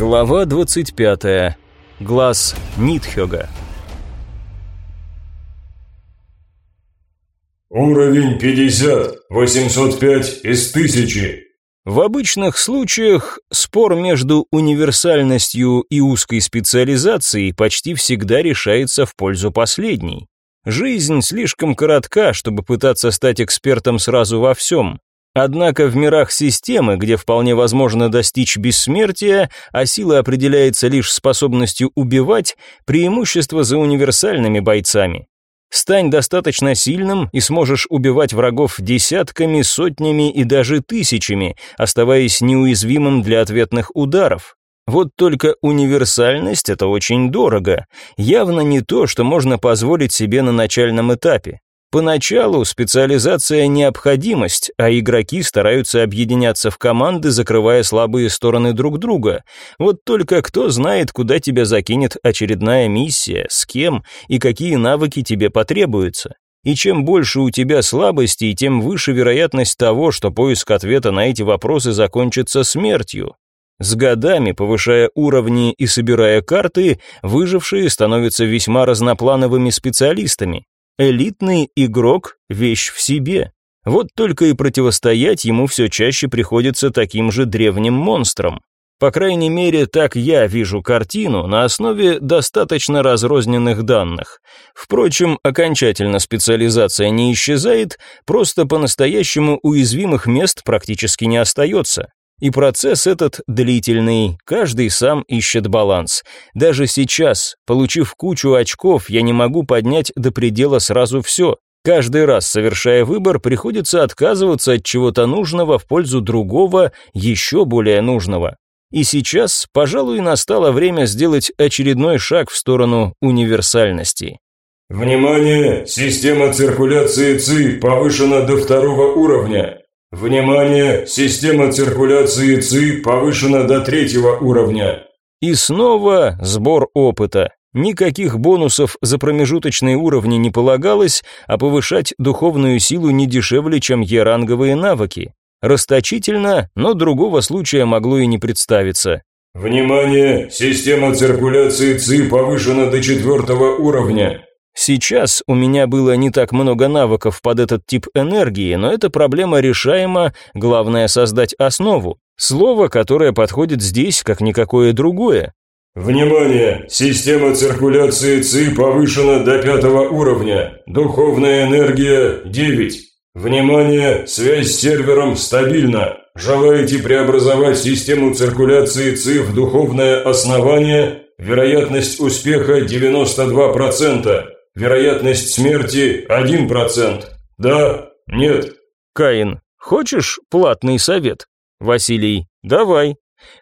Глава 25. Глаз Нитхёга. Уровень 50, 805 из 1000. В обычных случаях спор между универсальностью и узкой специализацией почти всегда решается в пользу последней. Жизнь слишком коротка, чтобы пытаться стать экспертом сразу во всем. Однако в мирах системы, где вполне возможно достичь бессмертия, а сила определяется лишь способностью убивать, преимущество за универсальными бойцами. Стань достаточно сильным и сможешь убивать врагов десятками, сотнями и даже тысячами, оставаясь неуязвимым для ответных ударов. Вот только универсальность – это очень дорого, явно не то, что можно позволить себе на начальном этапе. Поначалу специализация – необходимость, а игроки стараются объединяться в команды, закрывая слабые стороны друг друга. Вот только кто знает, куда тебя закинет очередная миссия, с кем и какие навыки тебе потребуются. И чем больше у тебя слабостей, тем выше вероятность того, что поиск ответа на эти вопросы закончится смертью. С годами, повышая уровни и собирая карты, выжившие становятся весьма разноплановыми специалистами. Элитный игрок – вещь в себе. Вот только и противостоять ему все чаще приходится таким же древним монстрам. По крайней мере, так я вижу картину на основе достаточно разрозненных данных. Впрочем, окончательно специализация не исчезает, просто по-настоящему уязвимых мест практически не остается. И процесс этот длительный, каждый сам ищет баланс. Даже сейчас, получив кучу очков, я не могу поднять до предела сразу все. Каждый раз, совершая выбор, приходится отказываться от чего-то нужного в пользу другого, еще более нужного. И сейчас, пожалуй, настало время сделать очередной шаг в сторону универсальности. Внимание! Система циркуляции ЦИ повышена до второго уровня. Внимание! Система циркуляции ЦИ повышена до третьего уровня. И снова сбор опыта. Никаких бонусов за промежуточные уровни не полагалось, а повышать духовную силу не дешевле, чем Е-ранговые навыки. Расточительно, но другого случая могло и не представиться. Внимание! Система циркуляции ЦИ повышена до четвертого уровня. Сейчас у меня было не так много навыков под этот тип энергии, но эта проблема решаема, главное создать основу. Слово, которое подходит здесь, как никакое другое. Внимание! Система циркуляции ЦИ повышена до пятого уровня. Духовная энергия 9. Внимание! Связь с сервером стабильна. Желаете преобразовать систему циркуляции ЦИ в духовное основание? Вероятность успеха 92%. Вероятность смерти 1%. Да, нет. Каин, хочешь платный совет? Василий, давай.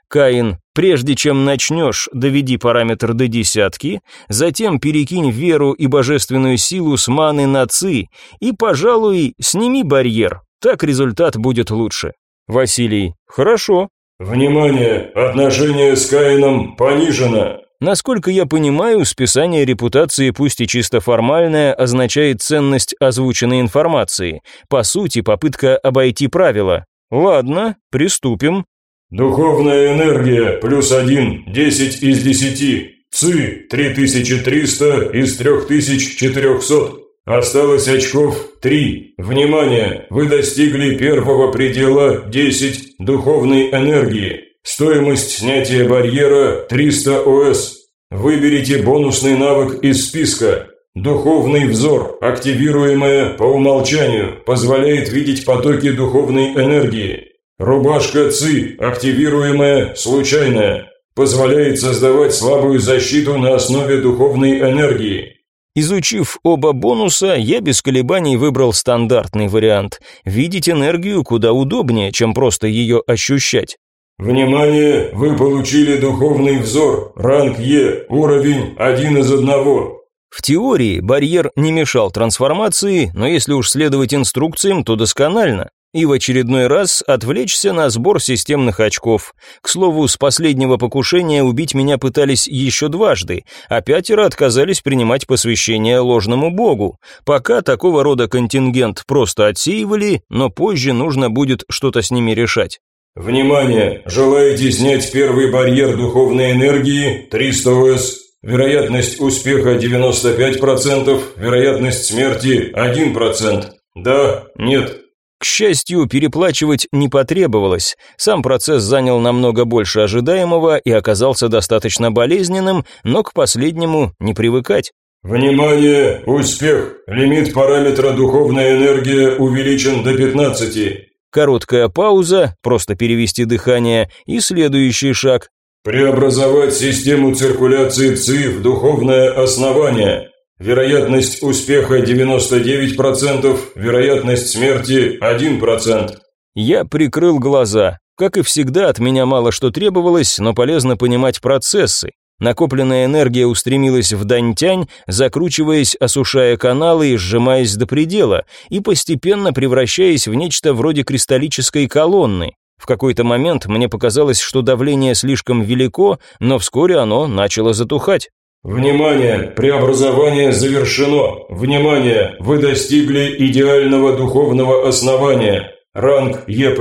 Каин, прежде чем начнешь, доведи параметр до десятки, затем перекинь веру и божественную силу с маны на ци, и, пожалуй, сними барьер, так результат будет лучше. Василий, хорошо. Внимание, отношение с Каином понижено. Насколько я понимаю, списание репутации, пусть и чисто формальное, означает ценность озвученной информации. По сути, попытка обойти правила. Ладно, приступим. Духовная энергия плюс один, десять из десяти. ЦИ 3300 из 3400. Осталось очков 3. Внимание, вы достигли первого предела 10 духовной энергии. Стоимость снятия барьера 300 ОС. Выберите бонусный навык из списка. Духовный взор, активируемая по умолчанию, позволяет видеть потоки духовной энергии. Рубашка ЦИ, активируемая, случайная, позволяет создавать слабую защиту на основе духовной энергии. Изучив оба бонуса, я без колебаний выбрал стандартный вариант. Видеть энергию куда удобнее, чем просто ее ощущать. Внимание! Вы получили духовный взор, ранг Е, уровень один из одного. В теории барьер не мешал трансформации, но если уж следовать инструкциям, то досконально. И в очередной раз отвлечься на сбор системных очков. К слову, с последнего покушения убить меня пытались еще дважды, а пятеро отказались принимать посвящение ложному богу. Пока такого рода контингент просто отсеивали, но позже нужно будет что-то с ними решать. Внимание! Желаете снять первый барьер духовной энергии 300 ОС? Вероятность успеха 95%, вероятность смерти 1%. Да, нет. К счастью, переплачивать не потребовалось. Сам процесс занял намного больше ожидаемого и оказался достаточно болезненным, но к последнему не привыкать. Внимание! Успех! Лимит параметра духовная энергия увеличен до 15. Короткая пауза, просто перевести дыхание, и следующий шаг. Преобразовать систему циркуляции ЦИ в духовное основание. Вероятность успеха 99%, вероятность смерти 1%. Я прикрыл глаза. Как и всегда, от меня мало что требовалось, но полезно понимать процессы. Накопленная энергия устремилась в Даньтянь, закручиваясь, осушая каналы и сжимаясь до предела, и постепенно превращаясь в нечто вроде кристаллической колонны. В какой-то момент мне показалось, что давление слишком велико, но вскоре оно начало затухать. «Внимание! Преобразование завершено! Внимание! Вы достигли идеального духовного основания! Ранг Е+,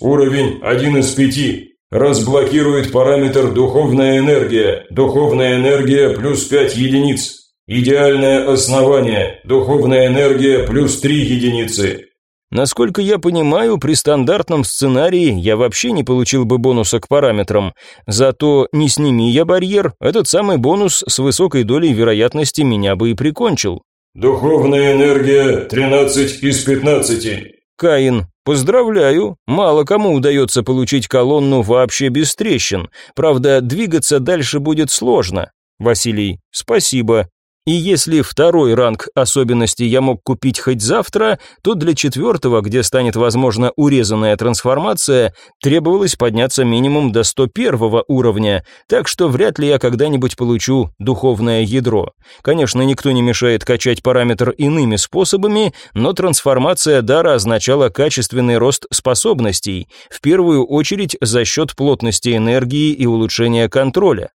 уровень 1 из 5. Разблокирует параметр «Духовная энергия». Духовная энергия плюс 5 единиц. Идеальное основание. Духовная энергия плюс 3 единицы. Насколько я понимаю, при стандартном сценарии я вообще не получил бы бонуса к параметрам. Зато не сними я барьер, этот самый бонус с высокой долей вероятности меня бы и прикончил. Духовная энергия 13 из 15. Каин, поздравляю, мало кому удается получить колонну вообще без трещин. Правда, двигаться дальше будет сложно. Василий, спасибо. И если второй ранг особенности я мог купить хоть завтра, то для четвертого, где станет возможна урезанная трансформация, требовалось подняться минимум до 101 уровня, так что вряд ли я когда-нибудь получу духовное ядро. Конечно, никто не мешает качать параметр иными способами, но трансформация дара означала качественный рост способностей, в первую очередь за счет плотности энергии и улучшения контроля.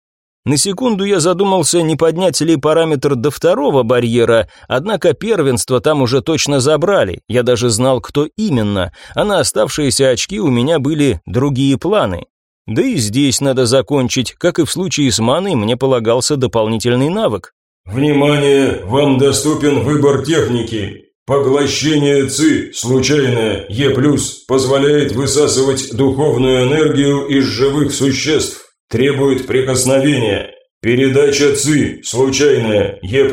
На секунду я задумался, не поднять ли параметр до второго барьера, однако первенство там уже точно забрали, я даже знал, кто именно, а на оставшиеся очки у меня были другие планы. Да и здесь надо закончить, как и в случае с маной, мне полагался дополнительный навык. «Внимание! Вам доступен выбор техники. Поглощение ЦИ, случайное, Е+, позволяет высасывать духовную энергию из живых существ. Требует прикосновения. Передача ЦИ, случайная, Е+,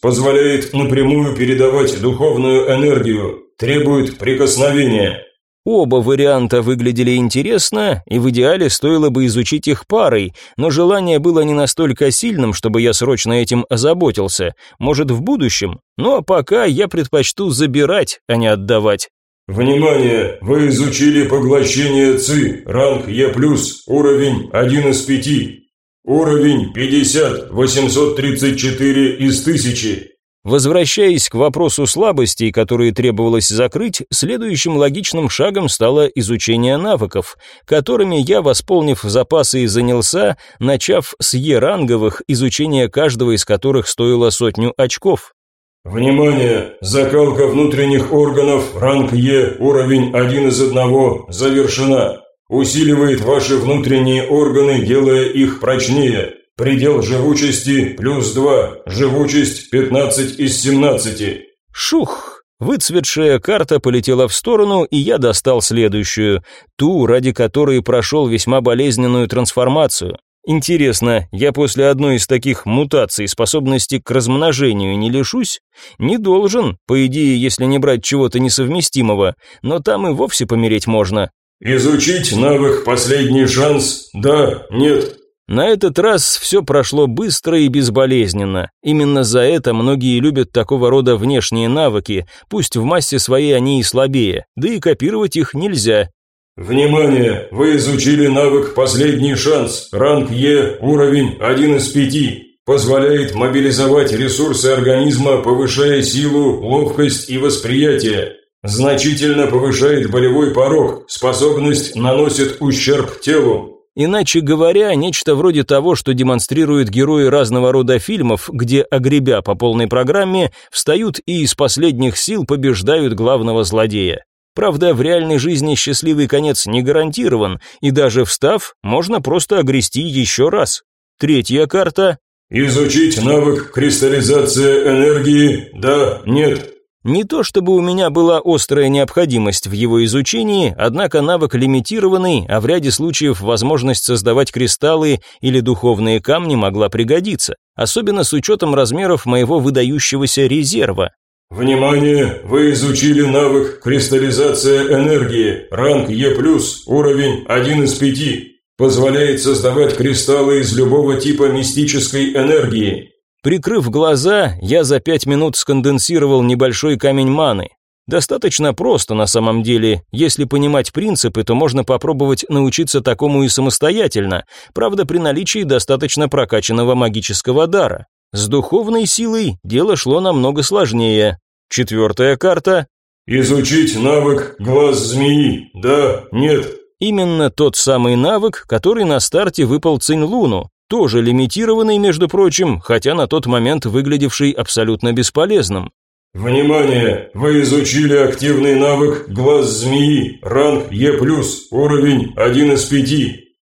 позволяет напрямую передавать духовную энергию. Требует прикосновения. Оба варианта выглядели интересно, и в идеале стоило бы изучить их парой, но желание было не настолько сильным, чтобы я срочно этим озаботился. Может, в будущем? А пока я предпочту забирать, а не отдавать. Внимание! Вы изучили поглощение ЦИ, ранг Е+, уровень 1 из 5. Уровень 50, 834 из 1000. Возвращаясь к вопросу слабостей, которые требовалось закрыть, следующим логичным шагом стало изучение навыков, которыми я, восполнив запасы и занялся, начав с Е-ранговых, изучение каждого из которых стоило сотню очков. Внимание! Закалка внутренних органов, ранг Е, уровень 1 из 1, завершена. Усиливает ваши внутренние органы, делая их прочнее. Предел живучести плюс 2, живучесть 15 из 17. Шух! Выцветшая карта полетела в сторону, и я достал следующую, ту, ради которой прошел весьма болезненную трансформацию. Интересно, я после одной из таких мутаций способности к размножению не лишусь? Не должен, по идее, если не брать чего-то несовместимого, но там и вовсе помереть можно. Изучить навык «Последний шанс» да, нет. На этот раз все прошло быстро и безболезненно. Именно за это многие любят такого рода внешние навыки, пусть в массе своей они и слабее, да и копировать их нельзя, Внимание! Вы изучили навык «Последний шанс», ранг Е, уровень 1 из 5. Позволяет мобилизовать ресурсы организма, повышая силу, ловкость и восприятие. Значительно повышает болевой порог, способность наносит ущерб телу. Иначе говоря, нечто вроде того, что демонстрируют герои разного рода фильмов, где, огребя по полной программе, встают и из последних сил побеждают главного злодея. Правда, в реальной жизни счастливый конец не гарантирован, и даже встав, можно просто огрести еще раз. Третья карта. Изучить навык кристаллизация энергии, да, нет. Не то чтобы у меня была острая необходимость в его изучении, однако навык лимитированный, а в ряде случаев возможность создавать кристаллы или духовные камни могла пригодиться, особенно с учетом размеров моего выдающегося резерва. Внимание! Вы изучили навык кристаллизация энергии, ранг Е+, уровень 1 из 5. Позволяет создавать кристаллы из любого типа мистической энергии. Прикрыв глаза, я за пять минут сконденсировал небольшой камень маны. Достаточно просто на самом деле. Если понимать принципы, то можно попробовать научиться такому и самостоятельно, правда при наличии достаточно прокачанного магического дара. С духовной силой дело шло намного сложнее. Четвертая карта. «Изучить навык глаз змеи. Да, нет». Именно тот самый навык, который на старте выпал Цинь Луну, тоже лимитированный, между прочим, хотя на тот момент выглядевший абсолютно бесполезным. Внимание! Вы изучили активный навык «Глаз змеи», ранг Е+, уровень 1 из 5.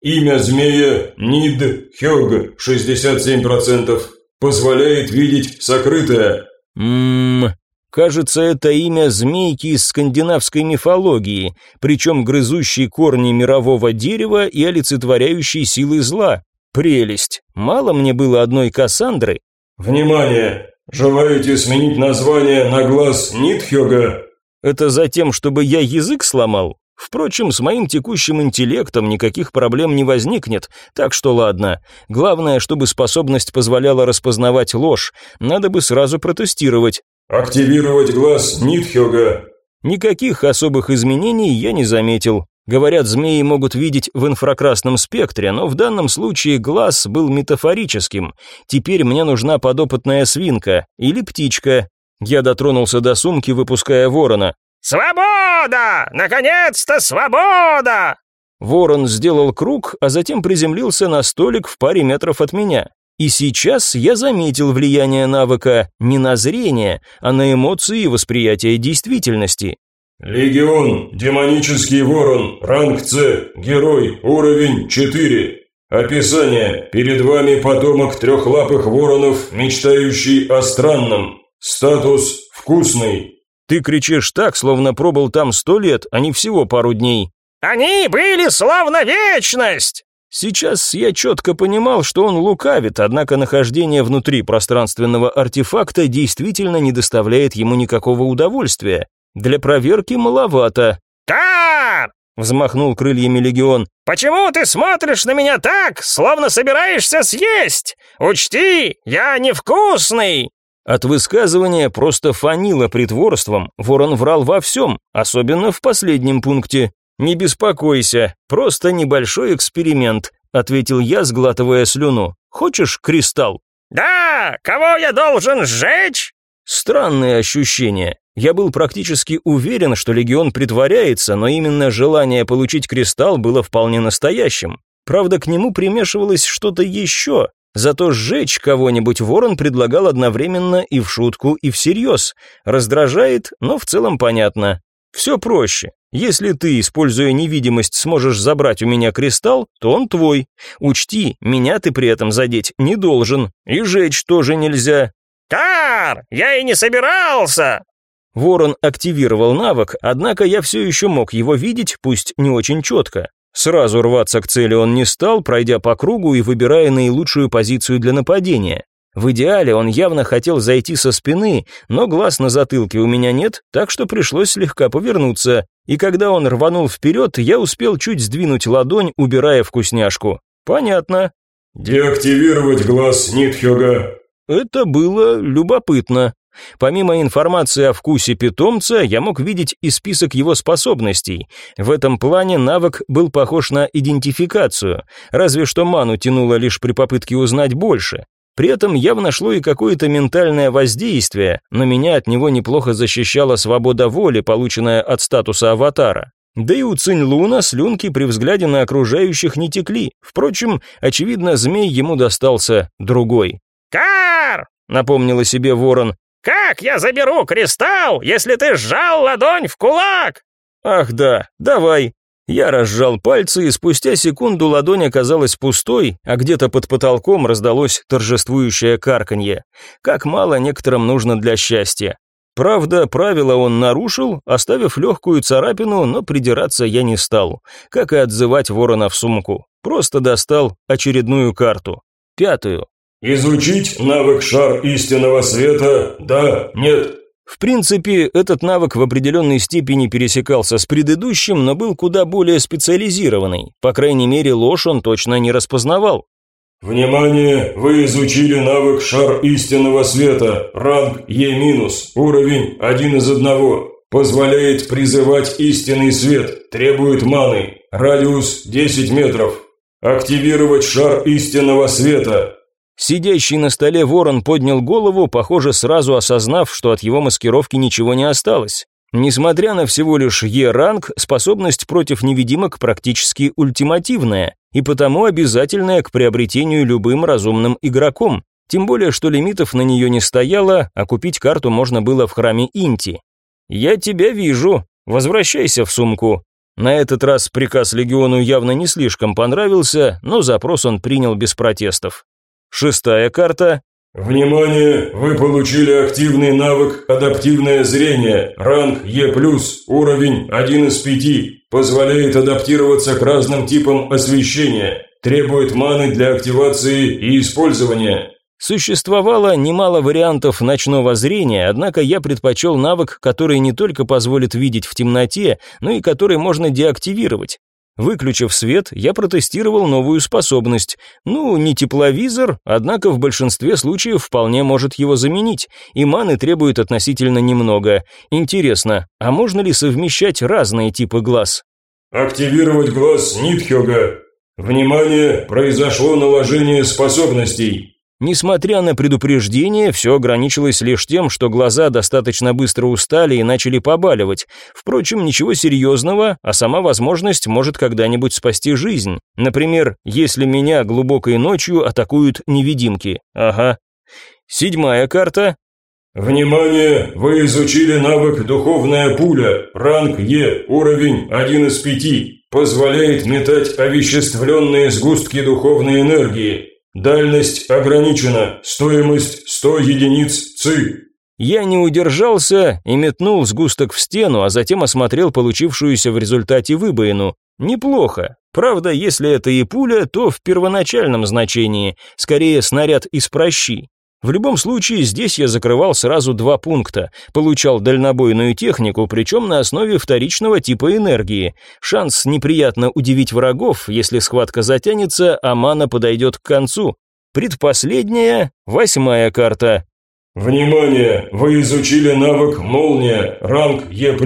Имя змея Нид Хёг, 67%. Позволяет видеть сокрытое. Ммм, кажется, это имя змейки из скандинавской мифологии, причем грызущей корни мирового дерева и олицетворяющей силы зла. Прелесть. Мало мне было одной Кассандры. Внимание! Желаете сменить название на глаз Нитхёга? Это за тем, чтобы я язык сломал? Впрочем, с моим текущим интеллектом никаких проблем не возникнет, так что ладно. Главное, чтобы способность позволяла распознавать ложь. Надо бы сразу протестировать. Активировать глаз Нитхёга. Никаких особых изменений я не заметил. Говорят, змеи могут видеть в инфракрасном спектре, но в данном случае глаз был метафорическим. Теперь мне нужна подопытная свинка или птичка. Я дотронулся до сумки, выпуская ворона. «Свобода! Наконец-то свобода!» Ворон сделал круг, а затем приземлился на столик в паре метров от меня. И сейчас я заметил влияние навыка не на зрение, а на эмоции и восприятие действительности. Легион, демонический ворон, ранг С, герой, уровень 4. Описание. Перед вами потомок трехлапых воронов, мечтающий о странном. Статус «вкусный». Ты кричишь так, словно пробыл там сто лет, а не всего пару дней. Они были словно вечность. Сейчас я четко понимал, что он лукавит, однако нахождение внутри пространственного артефакта действительно не доставляет ему никакого удовольствия. Для проверки маловато. «Тар!» — взмахнул крыльями легион. «Почему ты смотришь на меня так, словно собираешься съесть? Учти, я невкусный!» От высказывания просто фанило притворством, ворон врал во всем, особенно в последнем пункте. «Не беспокойся, просто небольшой эксперимент», — ответил я, сглатывая слюну. «Хочешь кристалл?» «Да, кого я должен сжечь?» Странные ощущения. Я был практически уверен, что легион притворяется, но именно желание получить кристалл было вполне настоящим. Правда, к нему примешивалось что-то еще. Зато сжечь кого-нибудь ворон предлагал одновременно и в шутку, и всерьез. Раздражает, но в целом понятно. Все проще. Если ты, используя невидимость, сможешь забрать у меня кристалл, то он твой. Учти, меня ты при этом задеть не должен. И жечь тоже нельзя. «Кар, я и не собирался!» Ворон активировал навык, однако я все еще мог его видеть, пусть не очень четко. Сразу рваться к цели он не стал, пройдя по кругу и выбирая наилучшую позицию для нападения. В идеале он явно хотел зайти со спины, но глаз на затылке у меня нет, так что пришлось слегка повернуться. И когда он рванул вперед, я успел чуть сдвинуть ладонь, убирая вкусняшку. Понятно. «Деактивировать глаз Нитхёга». Это было любопытно. Помимо информации о вкусе питомца, я мог видеть и список его способностей. В этом плане навык был похож на идентификацию, разве что ману тянуло лишь при попытке узнать больше. При этом явно шло и какое-то ментальное воздействие, но меня от него неплохо защищала свобода воли, полученная от статуса аватара. Да и у Цинь Луна слюнки при взгляде на окружающих не текли. Впрочем, очевидно, змей ему достался другой. «Кар!» — напомнила себе ворон. «Как я заберу кристалл, если ты сжал ладонь в кулак?» Ах да, давай. Я разжал пальцы, и спустя секунду ладонь оказалась пустой, а где-то под потолком раздалось торжествующее карканье. Как мало некоторым нужно для счастья. Правда, правило он нарушил, оставив легкую царапину, но придираться я не стал, как и отзывать ворона в сумку. Просто достал очередную карту. Пятую. «Изучить навык шар истинного света? Да? Нет?» В принципе, этот навык в определенной степени пересекался с предыдущим, но был куда более специализированный. По крайней мере, ложь он точно не распознавал. «Внимание! Вы изучили навык «Шар истинного света», ранг Е-, уровень 1 из 1. Позволяет призывать истинный свет, требует маны, радиус 10 метров. Активировать шар истинного света, Сидящий на столе ворон поднял голову, похоже, сразу осознав, что от его маскировки ничего не осталось. Несмотря на всего лишь Е-ранг, способность против невидимок практически ультимативная, и потому обязательная к приобретению любым разумным игроком. Тем более, что лимитов на нее не стояло, а купить карту можно было в храме Инти. «Я тебя вижу. Возвращайся в сумку». На этот раз приказ легиону явно не слишком понравился, но запрос он принял без протестов. Шестая карта. Внимание! Вы получили активный навык «Адаптивное зрение», ранг Е+, уровень 1 из 5, позволяет адаптироваться к разным типам освещения, требует маны для активации и использования. Существовало немало вариантов ночного зрения, однако я предпочел навык, который не только позволит видеть в темноте, но и который можно деактивировать. Выключив свет, я протестировал новую способность. Ну, не тепловизор, однако в большинстве случаев вполне может его заменить, и маны требует относительно немного. Интересно, а можно ли совмещать разные типы глаз? Активировать глаз Нитхёга. Внимание, произошло наложение способностей. Несмотря на предупреждение, все ограничилось лишь тем, что глаза достаточно быстро устали и начали побаливать. Впрочем, ничего серьезного, а сама возможность может когда-нибудь спасти жизнь. Например, если меня глубокой ночью атакуют невидимки. Ага. Седьмая карта. Внимание! Вы изучили навык «Духовная пуля», ранг Е, уровень 1 из 5. Позволяет метать овеществленные сгустки духовной энергии. Дальность ограничена. Стоимость 100 единиц ЦИ. Я не удержался и метнул сгусток в стену, а затем осмотрел получившуюся в результате выбоину. Неплохо. Правда, если это и пуля, то в первоначальном значении, скорее снаряд из прощи. В любом случае, здесь я закрывал сразу два пункта. Получал дальнобойную технику, причем на основе вторичного типа энергии. Шанс неприятно удивить врагов, если схватка затянется, а мана подойдет к концу. Предпоследняя, восьмая карта. Внимание! Вы изучили навык «Молния», ранг Е+,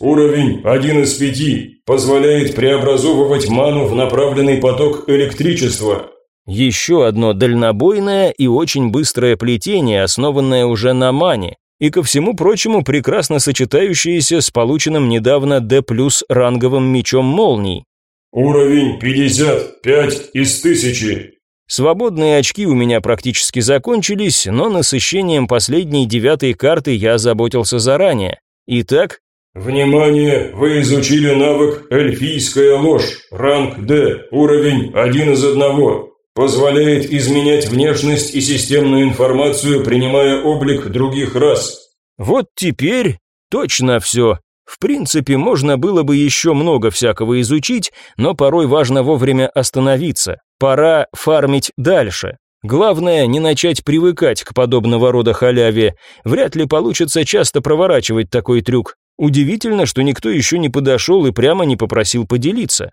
уровень 1 из 5. Позволяет преобразовывать ману в направленный поток электричества. Еще одно дальнобойное и очень быстрое плетение, основанное уже на мане, и ко всему прочему прекрасно сочетающееся с полученным недавно D+, ранговым мечом молний. Уровень 55 из 1000. Свободные очки у меня практически закончились, но насыщением последней девятой карты я озаботился заранее. Итак, Внимание! Вы изучили навык «Эльфийская ложь», ранг D, уровень 1 из 1. Позволяет изменять внешность и системную информацию, принимая облик других рас. Вот теперь точно все. В принципе, можно было бы еще много всякого изучить, но порой важно вовремя остановиться. Пора фармить дальше. Главное, не начать привыкать к подобного рода халяве. Вряд ли получится часто проворачивать такой трюк. Удивительно, что никто еще не подошел и прямо не попросил поделиться.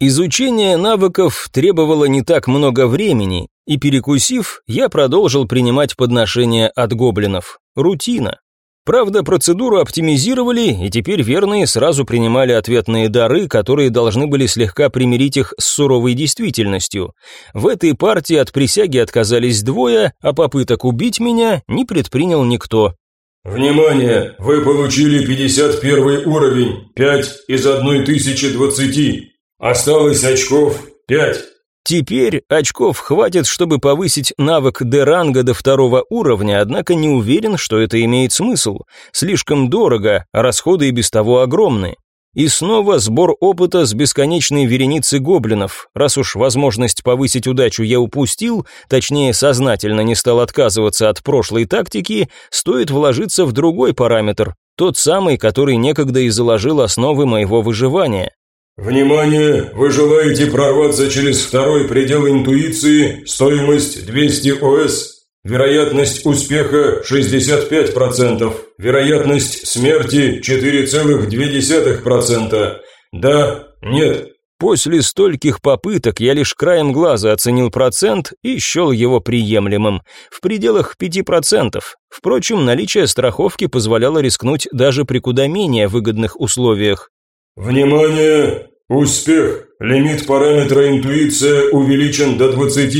Изучение навыков требовало не так много времени, и перекусив, я продолжил принимать подношения от гоблинов. Рутина. Правда, процедуру оптимизировали, и теперь верные сразу принимали ответные дары, которые должны были слегка примирить их с суровой действительностью. В этой партии от присяги отказались двое, а попыток убить меня не предпринял никто. «Внимание! Вы получили 51 уровень, 5 из 1020. Осталось очков пять. Теперь очков хватит, чтобы повысить навык Д-ранга до второго уровня, однако не уверен, что это имеет смысл. Слишком дорого, а расходы и без того огромны. И снова сбор опыта с бесконечной вереницей гоблинов. Раз уж возможность повысить удачу я упустил, точнее сознательно не стал отказываться от прошлой тактики, стоит вложиться в другой параметр, тот самый, который некогда и заложил основы моего выживания. Внимание! Вы желаете прорваться через второй предел интуиции, стоимость 200 ОС. Вероятность успеха 65%. Вероятность смерти 4,2%. Да, нет. После стольких попыток я лишь краем глаза оценил процент и счел его приемлемым, в пределах 5%. Впрочем, наличие страховки позволяло рискнуть даже при куда менее выгодных условиях. Внимание! Успех! Лимит параметра интуиция увеличен до 20.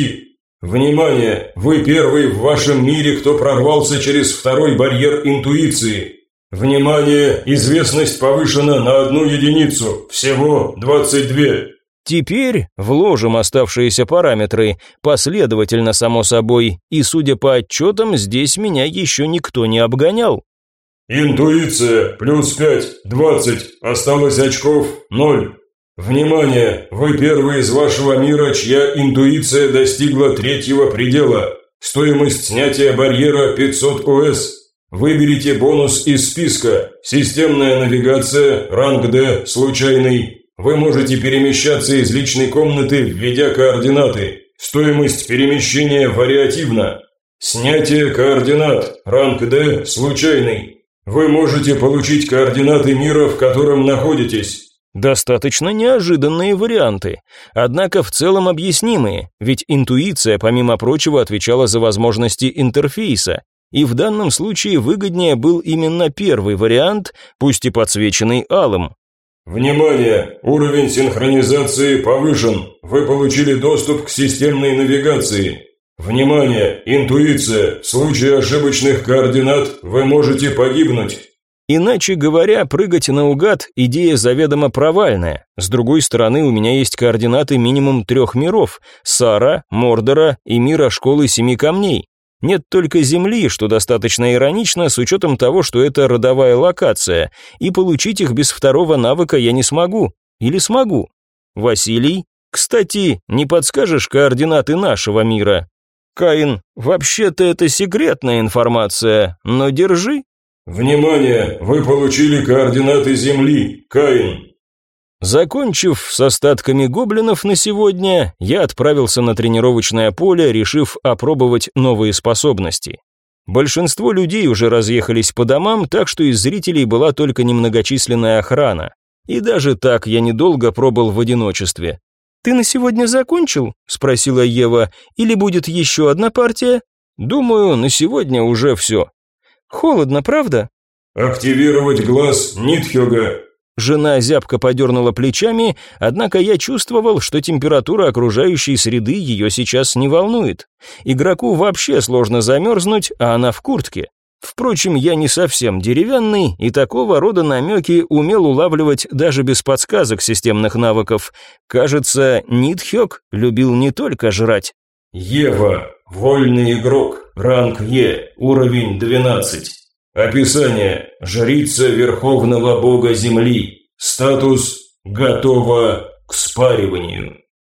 Внимание! Вы первый в вашем мире, кто прорвался через второй барьер интуиции. Внимание! Известность повышена на одну единицу. Всего 22. Теперь вложим оставшиеся параметры, последовательно, само собой, и, судя по отчетам, здесь меня еще никто не обгонял. Интуиция плюс 5, 20, осталось очков 0. Внимание! Вы первый из вашего мира, чья интуиция достигла третьего предела. Стоимость снятия барьера 500 ОС. Выберите бонус из списка. Системная навигация, ранг D, случайный. Вы можете перемещаться из личной комнаты, введя координаты. Стоимость перемещения вариативна. Снятие координат, ранг D, случайный. Вы можете получить координаты мира, в котором находитесь. Достаточно неожиданные варианты, однако в целом объяснимые, ведь интуиция, помимо прочего, отвечала за возможности интерфейса, и в данном случае выгоднее был именно первый вариант, пусть и подсвеченный алым. Внимание! Уровень синхронизации повышен. Вы получили доступ к системной навигации. Внимание! Интуиция! В случае ошибочных координат вы можете погибнуть. Иначе говоря, прыгать наугад – идея заведомо провальная. С другой стороны, у меня есть координаты минимум трех миров – Сара, Мордора и мира Школы Семи Камней. Нет только Земли, что достаточно иронично, с учетом того, что это родовая локация, и получить их без второго навыка я не смогу. Или смогу? Василий? Кстати, не подскажешь координаты нашего мира? Каин, вообще-то это секретная информация, но держи. «Внимание! Вы получили координаты Земли, Каин!» Закончив с остатками гоблинов на сегодня, я отправился на тренировочное поле, решив опробовать новые способности. Большинство людей уже разъехались по домам, так что из зрителей была только немногочисленная охрана. И даже так я недолго пробыл в одиночестве. «Ты на сегодня закончил?» – спросила Ева. «Или будет еще одна партия?» «Думаю, на сегодня уже все. Холодно, правда? Активировать глаз Нитхёга. Жена зябко подернула плечами, однако я чувствовал, что температура окружающей среды ее сейчас не волнует. Игроку вообще сложно замерзнуть, а она в куртке. Впрочем, я не совсем деревянный, и такого рода намеки умел улавливать даже без подсказок системных навыков. Кажется, Нитхёк любил не только жрать. «Ева, вольный игрок, ранг Е, уровень 12. Описание. Жрица Верховного Бога Земли. Статус. Готова к спариванию.